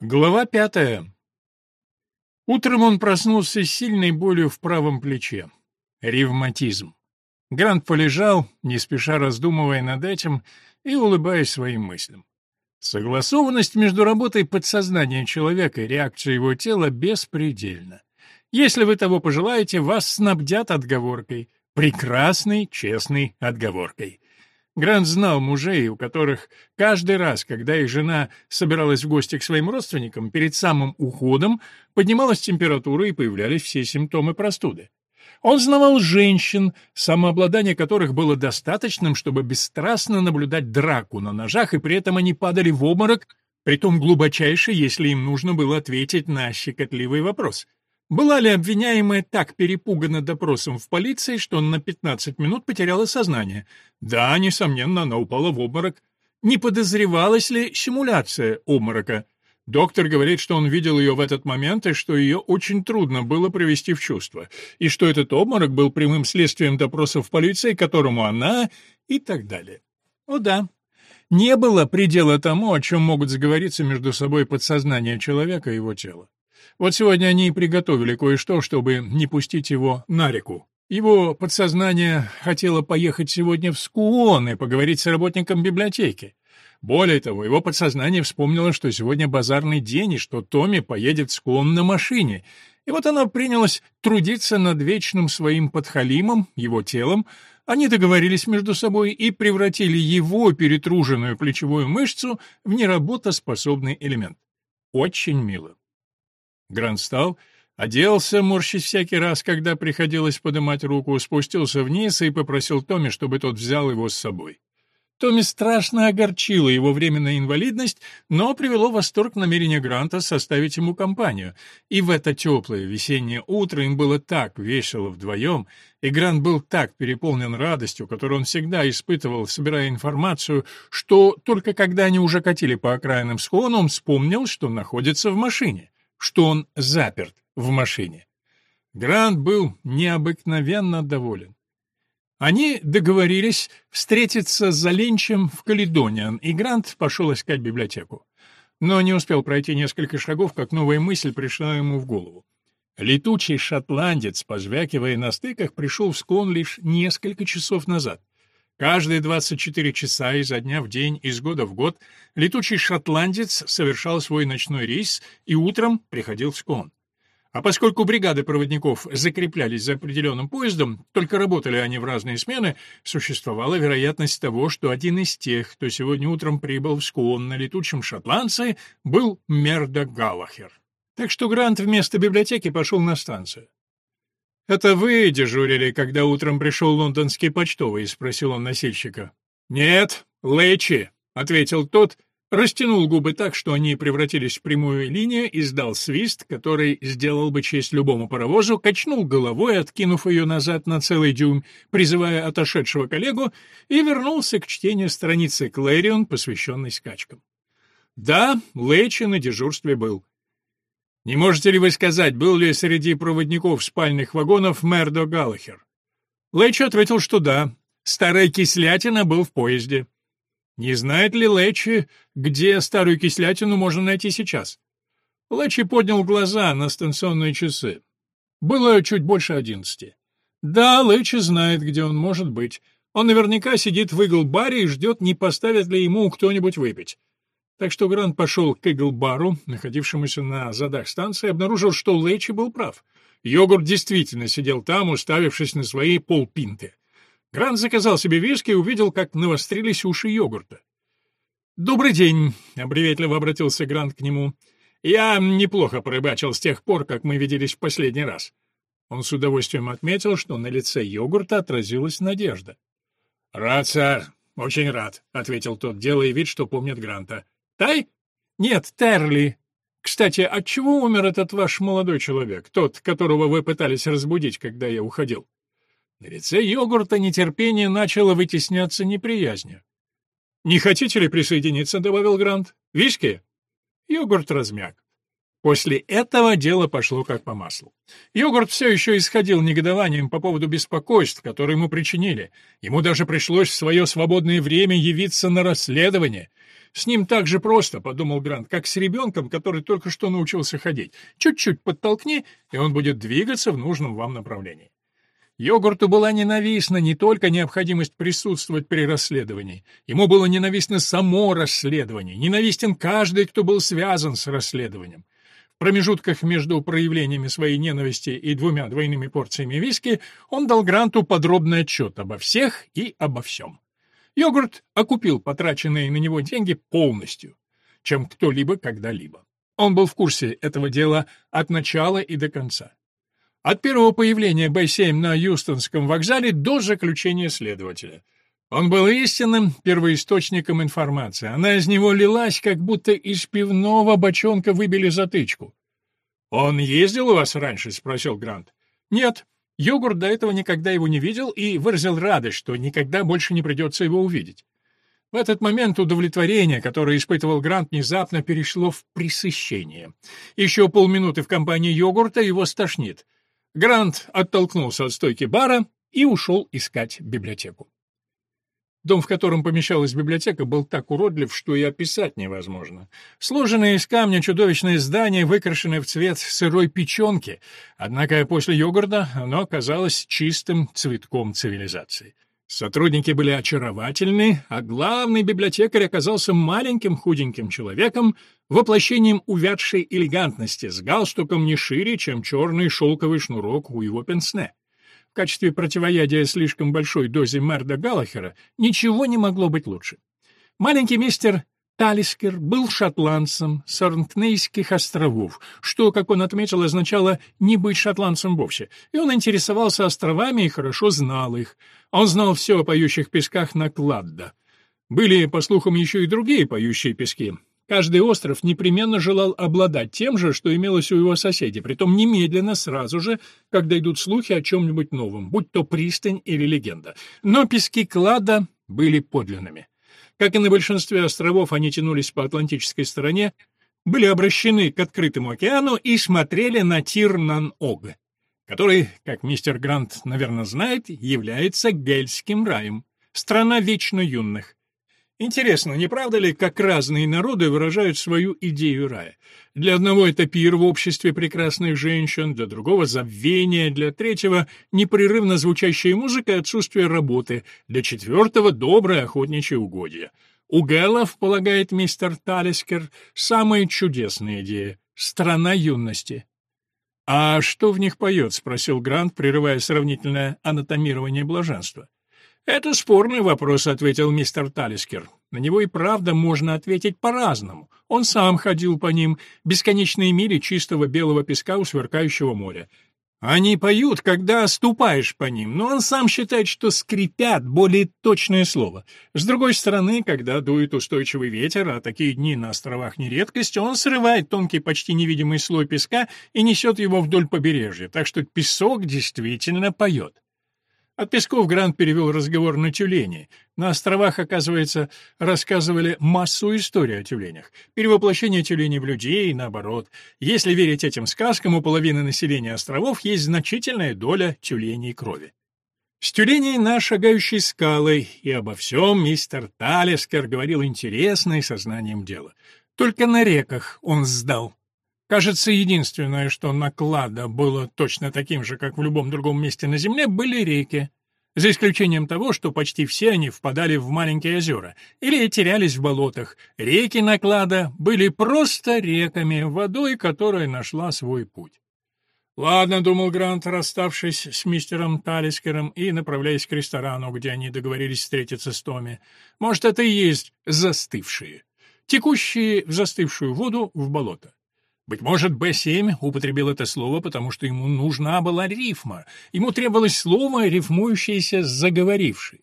Глава пятая. Утром он проснулся с сильной болью в правом плече. Ревматизм. Грант полежал, не спеша раздумывая над этим и улыбаясь своим мыслям. Согласованность между работой подсознания человека и реакцией его тела беспредельна. Если вы того пожелаете, вас снабдят отговоркой. Прекрасной, честной отговоркой. Грант знал мужей, у которых каждый раз, когда их жена собиралась в гости к своим родственникам, перед самым уходом поднималась температура и появлялись все симптомы простуды. Он знавал женщин, самообладание которых было достаточным, чтобы бесстрастно наблюдать драку на ножах, и при этом они падали в обморок, притом глубочайше, если им нужно было ответить на щекотливый вопрос — была ли обвиняемая так перепугана допросом в полиции, что на 15 минут потеряла сознание? Да, несомненно, она упала в обморок. Не подозревалась ли симуляция обморока? Доктор говорит, что он видел ее в этот момент и что ее очень трудно было привести в чувство, и что этот обморок был прямым следствием допросов в полиции, которому она и так далее. О да, не было предела тому, о чем могут заговориться между собой подсознание человека и его тело. Вот сегодня они и приготовили кое-что, чтобы не пустить его на реку. Его подсознание хотело поехать сегодня в Скуон и поговорить с работником библиотеки. Более того, его подсознание вспомнило, что сегодня базарный день и что Томми поедет в Скуон на машине. И вот оно принялось трудиться над вечным своим подхалимом, его телом. Они договорились между собой и превратили его перетруженную плечевую мышцу в неработоспособный элемент. Очень мило. Грант встал, оделся, морщись всякий раз, когда приходилось поднимать руку, спустился вниз и попросил Томми, чтобы тот взял его с собой. Томми страшно огорчила его временная инвалидность, но привело в восторг намерение Гранта составить ему компанию. И в это теплое весеннее утро им было так весело вдвоем, и Грант был так переполнен радостью, которую он всегда испытывал, собирая информацию, что только когда они уже катили по окраинным склонам, он вспомнил, что находится в машине что он заперт в машине. Грант был необыкновенно доволен. Они договорились встретиться за ленчем в Каледониан, и Грант пошел искать библиотеку. Но не успел пройти несколько шагов, как новая мысль пришла ему в голову. Летучий шотландец, позвякивая на стыках, пришел в склон лишь несколько часов назад. Каждые 24 часа изо дня в день, из года в год, летучий шотландец совершал свой ночной рейс и утром приходил в Склон. А поскольку бригады проводников закреплялись за определенным поездом, только работали они в разные смены, существовала вероятность того, что один из тех, кто сегодня утром прибыл в Склон на летучем шотландце, был Мерда Галлахер. Так что Грант вместо библиотеки пошел на станцию. «Это вы дежурили, когда утром пришел лондонский почтовый?» — спросил он носильщика. «Нет, Лэчи», — ответил тот, растянул губы так, что они превратились в прямую линию, издал свист, который сделал бы честь любому паровозу, качнул головой, откинув ее назад на целый дюйм, призывая отошедшего коллегу, и вернулся к чтению страницы Клэрион, посвященной скачкам. Да, Лэчи на дежурстве был. Не можете ли вы сказать, был ли среди проводников спальных вагонов Мердо Галлахер? Лэч ответил, что да. Старая кислятина был в поезде. Не знает ли Лэчи, где старую кислятину можно найти сейчас? Лэчи поднял глаза на станционные часы. Было чуть больше одиннадцати. Да, Лэчи знает, где он может быть. Он наверняка сидит в игл-баре и ждет, не поставит ли ему кто-нибудь выпить. Так что Грант пошел к Игл-бару, находившемуся на задах станции, и обнаружил, что Лэчи был прав. Йогурт действительно сидел там, уставившись на свои полпинты. Грант заказал себе виски и увидел, как навострились уши йогурта. «Добрый день», — обреветливо обратился Грант к нему. «Я неплохо порыбачил с тех пор, как мы виделись в последний раз». Он с удовольствием отметил, что на лице йогурта отразилась надежда. «Рад, сэр, очень рад», — ответил тот, делая вид, что помнит Гранта. Тай? Нет, Терли. Кстати, от чего умер этот ваш молодой человек, тот, которого вы пытались разбудить, когда я уходил? На лице йогурта нетерпение начало вытесняться неприязнью. «Не хотите ли присоединиться?» — добавил Грант. «Виски?» Йогурт размяк. После этого дело пошло как по маслу. Йогурт все еще исходил негодованием по поводу беспокойств, которые ему причинили. Ему даже пришлось в свое свободное время явиться на расследование. С ним так же просто, подумал Грант, как с ребенком, который только что научился ходить. Чуть-чуть подтолкни, и он будет двигаться в нужном вам направлении. Йогурту была ненавистна не только необходимость присутствовать при расследовании. Ему было ненавистно само расследование, ненавистен каждый, кто был связан с расследованием. В промежутках между проявлениями своей ненависти и двумя двойными порциями виски он дал Гранту подробный отчет обо всех и обо всем. Йогурт окупил потраченные на него деньги полностью, чем кто-либо когда-либо. Он был в курсе этого дела от начала и до конца. От первого появления Б-7 на Юстонском вокзале до заключения следователя. Он был истинным первоисточником информации. Она из него лилась, как будто из пивного бочонка выбили затычку. «Он ездил у вас раньше?» — спросил Грант. «Нет. Йогурт до этого никогда его не видел и выразил радость, что никогда больше не придется его увидеть. В этот момент удовлетворение, которое испытывал Грант, внезапно перешло в пресыщение. Еще полминуты в компании йогурта его стошнит. Грант оттолкнулся от стойки бара и ушел искать библиотеку. Дом, в котором помещалась библиотека, был так уродлив, что и описать невозможно. Сложенное из камня чудовищное здание, выкрашенное в цвет сырой печенки, однако после йогурта оно оказалось чистым цветком цивилизации. Сотрудники были очаровательны, а главный библиотекарь оказался маленьким худеньким человеком, воплощением увядшей элегантности, с галстуком не шире, чем черный шелковый шнурок у его пенсне. Качестве противоядия слишком большой дозе Мерда Галлахера ничего не могло быть лучше. Маленький мистер Талискер был шотландцем с Орнкнейских островов, что, как он отметил, означало «не быть шотландцем вовсе», и он интересовался островами и хорошо знал их. Он знал все о поющих песках на Кладда. Были, по слухам, еще и другие поющие пески. Каждый остров непременно желал обладать тем же, что имелось у его соседей, притом немедленно, сразу же, когда идут слухи о чем-нибудь новом, будь то пристань или легенда. Но пески Клада были подлинными. Как и на большинстве островов, они тянулись по атлантической стороне, были обращены к открытому океану и смотрели на Тирнан-Ог, который, как мистер Грант, наверное, знает, является гельским раем, страна вечно юных. Интересно, не правда ли, как разные народы выражают свою идею рая? Для одного это пир в обществе прекрасных женщин, для другого — забвение, для третьего — непрерывно звучащая музыка и отсутствие работы, для четвертого — доброе охотничье угодье. У Гэллов, полагает мистер Талискер, самая чудесная идея — страна юности. «А что в них поет?» — спросил Грант, прерывая сравнительное анатомирование блаженства. «Это спорный вопрос», — ответил мистер Талискер. «На него и правда можно ответить по-разному. Он сам ходил по ним, бесконечные мили чистого белого песка у сверкающего моря. Они поют, когда ступаешь по ним, но он сам считает, что скрипят — более точное слово. С другой стороны, когда дует устойчивый ветер, а такие дни на островах не редкость, он срывает тонкий, почти невидимый слой песка и несет его вдоль побережья, так что песок действительно поет. От Песков Грант перевел разговор на тюлени. На островах, оказывается, рассказывали массу историй о тюленях. Перевоплощение тюленей в людей наоборот. Если верить этим сказкам, у половины населения островов есть значительная доля тюленей крови. С тюленей на шагающей скалой, и обо всем мистер Талискер говорил интересно и сознанием дела. Только на реках он сдал. Кажется, единственное, что на Клада было точно таким же, как в любом другом месте на Земле, были реки. За исключением того, что почти все они впадали в маленькие озера или терялись в болотах. Реки Наклада были просто реками, водой которая нашла свой путь. «Ладно», — думал Грант, расставшись с мистером Талискером и направляясь к ресторану, где они договорились встретиться с Томми. «Может, это и есть застывшие, текущие в застывшую воду в болото. Быть может, Б-7 употребил это слово, потому что ему нужна была рифма. Ему требовалось слово, рифмующееся с заговорившей.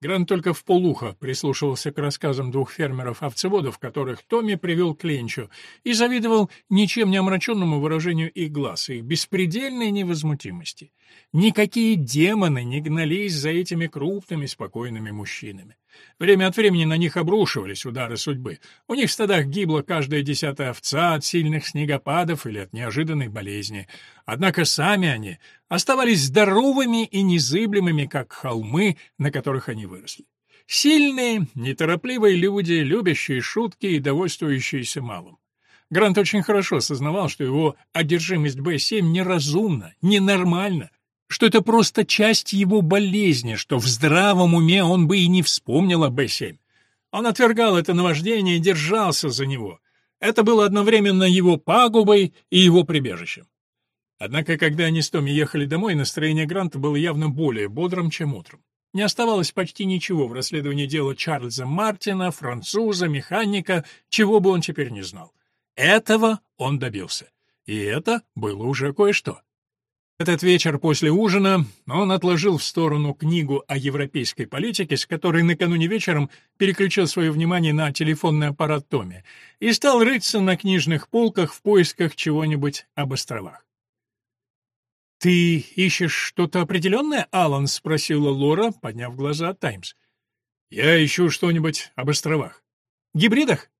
Грант только в полухо прислушивался к рассказам двух фермеров-овцеводов, которых Томми привел к Ленчу, и завидовал ничем не омраченному выражению их глаз, их беспредельной невозмутимости. Никакие демоны не гнались за этими крупными, спокойными мужчинами. Время от времени на них обрушивались удары судьбы. У них в стадах гибла каждая десятая овца от сильных снегопадов или от неожиданной болезни. Однако сами они оставались здоровыми и незыблемыми, как холмы, на которых они выросли. Сильные, неторопливые люди, любящие шутки и довольствующиеся малым. Грант очень хорошо осознавал, что его одержимость Б-7 неразумна, ненормальна, что это просто часть его болезни, что в здравом уме он бы и не вспомнил о Б-7. Он отвергал это наваждение и держался за него. Это было одновременно его пагубой и его прибежищем. Однако, когда они с Томми ехали домой, настроение Гранта было явно более бодрым, чем утром. Не оставалось почти ничего в расследовании дела Чарльза Мартина, француза, механика, чего бы он теперь не знал. Этого он добился. И это было уже кое-что. Этот вечер после ужина он отложил в сторону книгу о европейской политике, с которой накануне вечером переключил свое внимание на телефонный аппарат Томми, и стал рыться на книжных полках в поисках чего-нибудь об островах. «Ты ищешь что-то определенное, Алан?» — спросила Лора, подняв глаза от «Таймс». «Я ищу что-нибудь об островах». «Гибридах?»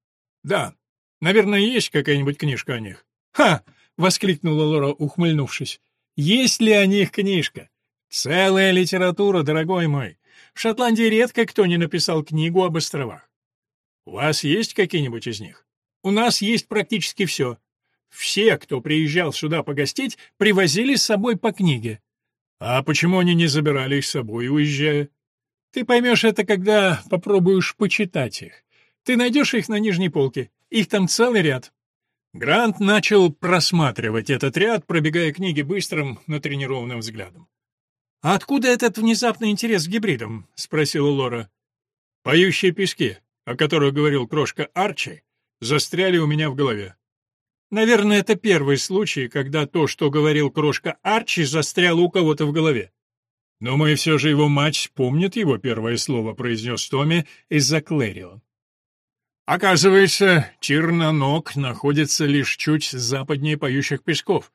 «Да. Наверное, есть какая-нибудь книжка о них». «Ха!» — воскликнула Лора, ухмыльнувшись. Есть ли о них книжка? Целая литература, дорогой мой. В Шотландии редко кто не написал книгу об островах. У вас есть какие-нибудь из них? У нас есть практически все. Все, кто приезжал сюда погостить, привозили с собой по книге. А почему они не забирали их с собой, уезжая? Ты поймешь это, когда попробуешь почитать их. Ты найдешь их на нижней полке. Их там целый ряд. Грант начал просматривать этот ряд, пробегая книги быстрым, натренированным взглядом. «А откуда этот внезапный интерес к гибридам?» — спросила Лора. «Поющие пески, о которых говорил крошка Арчи, застряли у меня в голове. Наверное, это первый случай, когда то, что говорил крошка Арчи, застряло у кого-то в голове. «Думаю, все же его мать помнит его первое слово», — произнес Томми из-за Клэрион. Оказывается, Черноног находится лишь чуть западнее поющих песков.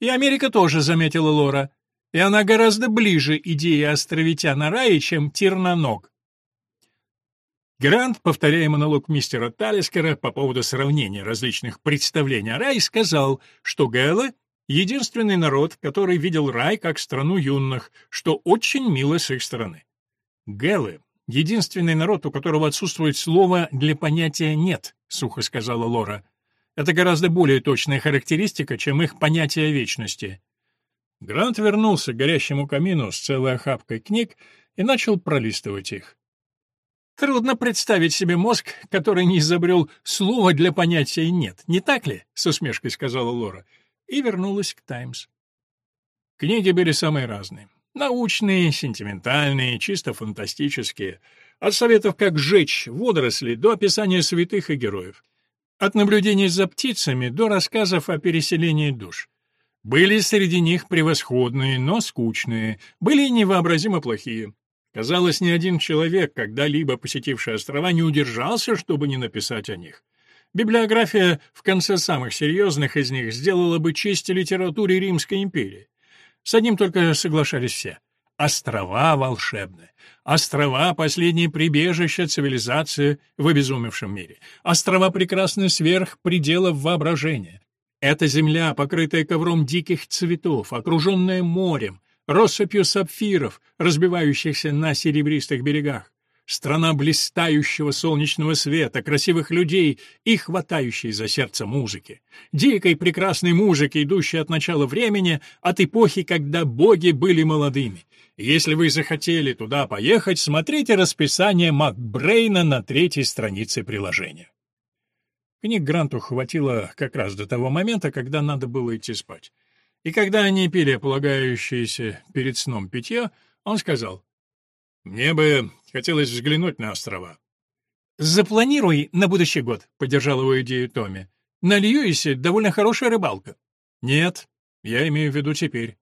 И Америка тоже, заметила Лора. И она гораздо ближе идее островитяна рая, чем Терноног. Грант, повторяя монолог мистера Талискера по поводу сравнения различных представлений о рае, сказал, что Гэллы — единственный народ, который видел рай как страну юных, что очень мило с их стороны. Гэллы Единственный народ, у которого отсутствует слово для понятия «нет», — сухо сказала Лора. Это гораздо более точная характеристика, чем их понятие вечности. Грант вернулся к горящему камину с целой охапкой книг и начал пролистывать их. Трудно представить себе мозг, который не изобрел слово для понятия «нет», не так ли? — с усмешкой сказала Лора. И вернулась к «Таймс». Книги были самые разные. Научные, сентиментальные, чисто фантастические. От советов, как сжечь водоросли, до описания святых и героев. От наблюдений за птицами до рассказов о переселении душ. Были среди них превосходные, но скучные, были невообразимо плохие. Казалось, ни один человек, когда-либо посетивший острова, не удержался, чтобы не написать о них. Библиография в конце самых серьезных из них сделала бы честь литературе Римской империи. С одним только соглашались все. Острова волшебны. Острова — последнее прибежище цивилизации в обезумевшем мире. Острова прекрасны сверх пределов воображения. Эта земля, покрытая ковром диких цветов, окруженная морем, россыпью сапфиров, разбивающихся на серебристых берегах страна блистающего солнечного света, красивых людей и хватающей за сердце музыки. Дикой прекрасной музыки, идущей от начала времени, от эпохи, когда боги были молодыми. Если вы захотели туда поехать, смотрите расписание Макбрейна на третьей странице приложения. Книг Гранту хватило как раз до того момента, когда надо было идти спать. И когда они пили полагающееся перед сном питье, он сказал, «Мне бы Хотелось взглянуть на острова. «Запланируй на будущий год», — поддержал его идею Томми. «На Льюисе довольно хорошая рыбалка». «Нет, я имею в виду теперь».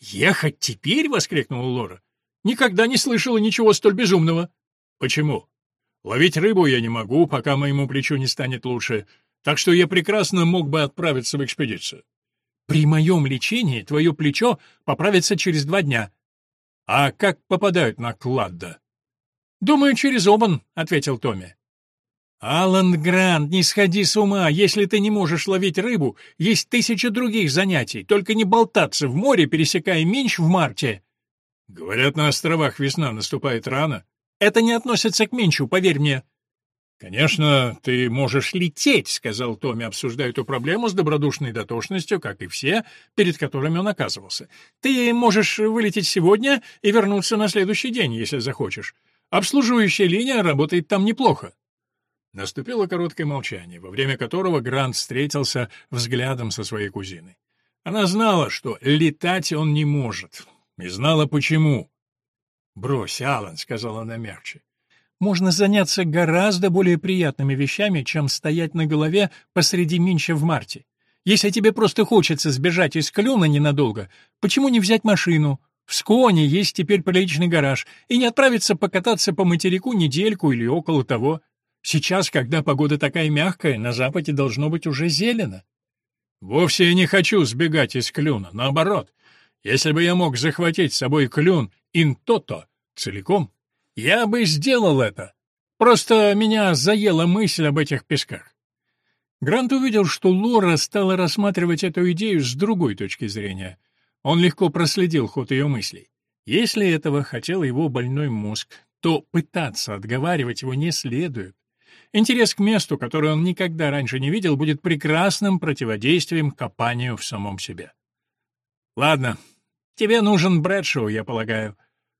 «Ехать теперь?» — воскликнула Лора. «Никогда не слышала ничего столь безумного». «Почему?» «Ловить рыбу я не могу, пока моему плечу не станет лучше, так что я прекрасно мог бы отправиться в экспедицию». «При моем лечении твое плечо поправится через два дня». «А как попадают на Кладда?» «Думаю, через Обан», — ответил Томми. «Алан Грант, не сходи с ума. Если ты не можешь ловить рыбу, есть тысяча других занятий. Только не болтаться в море, пересекая Минч в марте». «Говорят, на островах весна наступает рано». Это не относится к Менчу, поверь мне. «Конечно, ты можешь лететь», — сказал Томми, обсуждая эту проблему с добродушной дотошностью, как и все, перед которыми он оказывался. «Ты можешь вылететь сегодня и вернуться на следующий день, если захочешь. Обслуживающая линия работает там неплохо». Наступило короткое молчание, во время которого Грант встретился взглядом со своей кузиной. Она знала, что летать он не может, и знала почему. «Брось, Аллан», — сказала она мягче можно заняться гораздо более приятными вещами, чем стоять на голове посреди Минча в марте. Если тебе просто хочется сбежать из Клюна ненадолго, почему не взять машину? В Сконе есть теперь приличный гараж, и не отправиться покататься по материку недельку или около того. Сейчас, когда погода такая мягкая, на западе должно быть уже зелено. Вовсе я не хочу сбегать из Клюна, наоборот. Если бы я мог захватить с собой Клюн ин-то-то целиком, я бы сделал это. Просто меня заела мысль об этих песках. Грант увидел, что Лора стала рассматривать эту идею с другой точки зрения. Он легко проследил ход ее мыслей. Если этого хотел его больной мозг, то пытаться отговаривать его не следует. Интерес к месту, которое он никогда раньше не видел, будет прекрасным противодействием копанию в самом себе. «Ладно, тебе нужен Брэдшоу, я полагаю.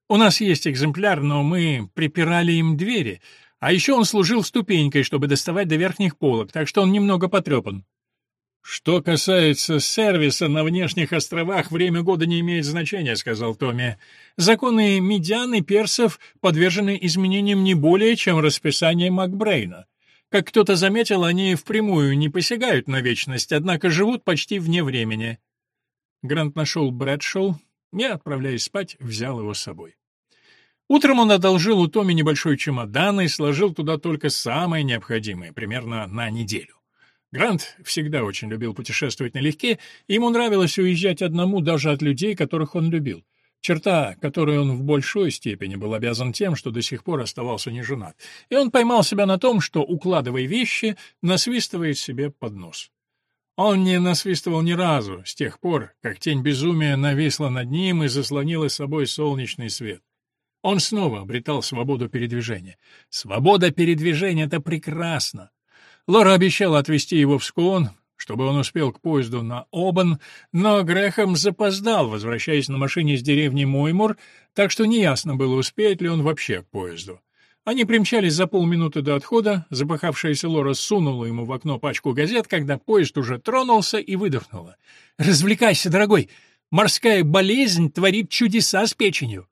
У нас есть экземпляр, но мы припирали им двери, а еще он служил ступенькой, чтобы доставать до верхних полок, так что он немного потрепан. «Что касается сервиса на внешних островах, время года не имеет значения», — сказал Томми. «Законы медиан и персов подвержены изменениям не более, чем расписание Макбрейна. Как кто-то заметил, они впрямую не посягают на вечность, однако живут почти вне времени». Грант нашел Брэдшоу, я, отправляясь спать, взял его с собой. Утром он одолжил у Томи небольшой чемодан и сложил туда только самое необходимое, примерно на неделю. Грант всегда очень любил путешествовать налегке, и ему нравилось уезжать одному даже от людей, которых он любил. Черта, которой он в большой степени был обязан тем, что до сих пор оставался не женат. И он поймал себя на том, что, укладывая вещи, насвистывает себе под нос. Он не насвистывал ни разу с тех пор, как тень безумия нависла над ним и заслонила собой солнечный свет. Он снова обретал свободу передвижения. Свобода передвижения — это прекрасно. Лора обещала отвезти его в Скон, чтобы он успел к поезду на Обан, но Грехом запоздал, возвращаясь на машине из деревни Моймур, так что неясно было, успеет ли он вообще к поезду. Они примчались за полминуты до отхода, запыхавшаяся Лора сунула ему в окно пачку газет, когда поезд уже тронулся и выдохнула. «Развлекайся, дорогой! Морская болезнь творит чудеса с печенью!»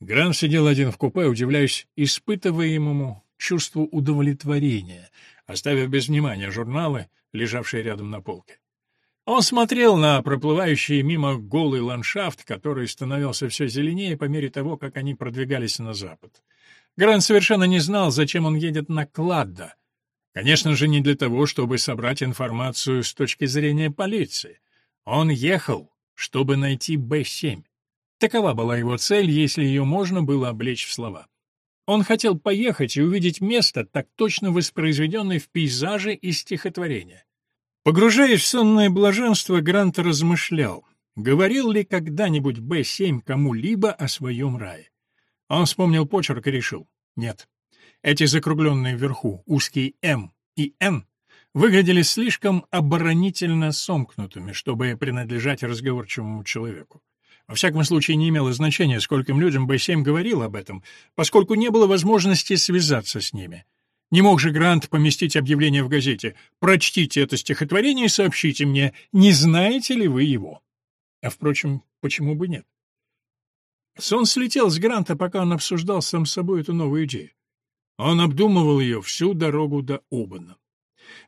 Грант сидел один в купе, удивляясь испытываемому чувству удовлетворения, оставив без внимания журналы, лежавшие рядом на полке. Он смотрел на проплывающий мимо голый ландшафт, который становился все зеленее по мере того, как они продвигались на запад. Грант совершенно не знал, зачем он едет на Кладда. Конечно же, не для того, чтобы собрать информацию с точки зрения полиции. Он ехал, чтобы найти Б-7. Такова была его цель, если ее можно было облечь в слова. Он хотел поехать и увидеть место, так точно воспроизведенное в пейзаже и стихотворения. Погружаясь в сонное блаженство, Грант размышлял, говорил ли когда-нибудь Б-7 кому-либо о своем рае. Он вспомнил почерк и решил — нет. Эти закругленные вверху узкие «М» и «Н» выглядели слишком оборонительно сомкнутыми, чтобы принадлежать разговорчивому человеку. Во всяком случае, не имело значения, скольким людям Б-7 говорил об этом, поскольку не было возможности связаться с ними. Не мог же Грант поместить объявление в газете «Прочтите это стихотворение и сообщите мне, не знаете ли вы его?» А, впрочем, почему бы нет? Сон слетел с Гранта, пока он обсуждал сам с собой эту новую идею. Он обдумывал ее всю дорогу до Обана.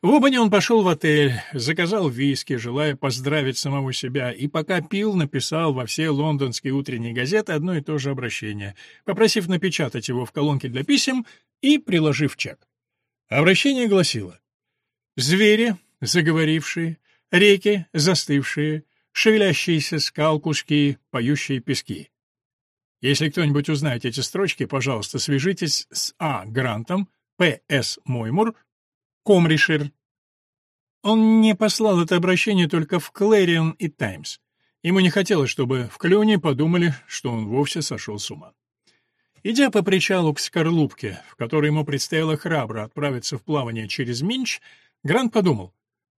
В Обане он пошел в отель, заказал виски, желая поздравить самого себя, и пока пил, написал во все лондонские утренние газеты одно и то же обращение, попросив напечатать его в колонке для писем и приложив чек. Обращение гласило «Звери, заговорившие, реки, застывшие, шевелящиеся скал куски, поющие пески». Если кто-нибудь узнает эти строчки, пожалуйста, свяжитесь с А. Грантом, П. С. Моймур, Комришир. Он не послал это обращение только в Клэрион и Таймс. Ему не хотелось, чтобы в Клюне подумали, что он вовсе сошел с ума. Идя по причалу к скорлупке, в которой ему предстояло храбро отправиться в плавание через Минч, Грант подумал,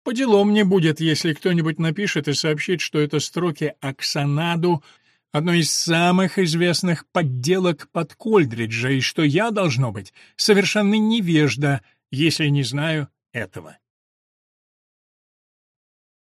по делам мне будет, если кто-нибудь напишет и сообщит, что это строки Оксанаду, одной из самых известных подделок под Кольдриджа, и что я, должно быть, совершенно невежда, если не знаю этого.